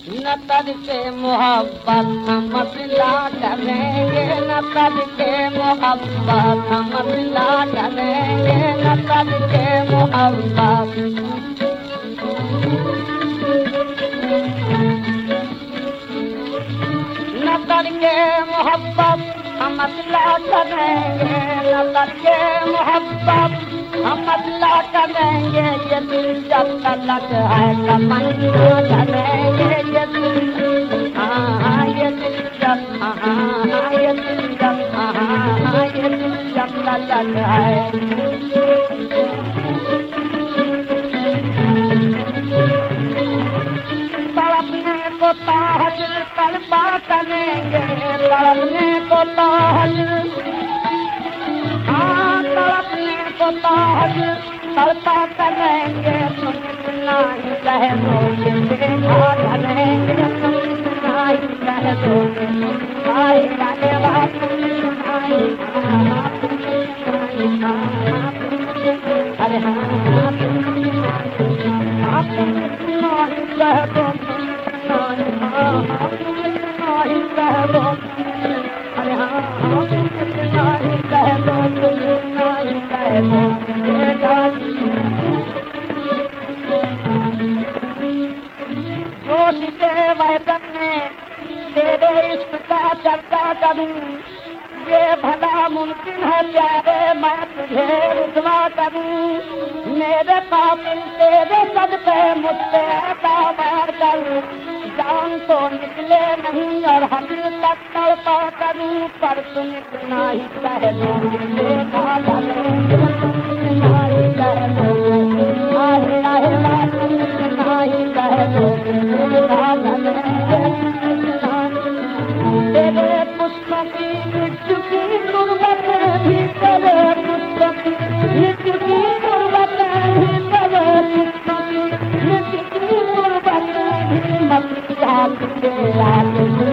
نتر سے محبت مسئلہ کریں گے نتر سے محبت مسئلہ کریں گے نتر سے محبت نتر کے محبت کریں گے نتر کے محبت ہم اللہ کریں گے، یہ دل جب تلک ہے تمنا کریں گے، یہ دل ہاں،, ہاں یہ دل جب ہاں, ہاں،, ہاں، کریں گے لڑنے کو تاحل تاج سرتا کریں گے ہر ہاں وطن میں میرے عشق کا چلتا کبھی یہ بھلا ممکن ہے پیارے میں تجھے رسوا کبھی میرے قابل تیرے سب پہ مجھ سے عطا بار کر۔ جان تو نکلے نہیں اور ہم تک تڑپا کبھی پر تم اتنا ہی کہہ کے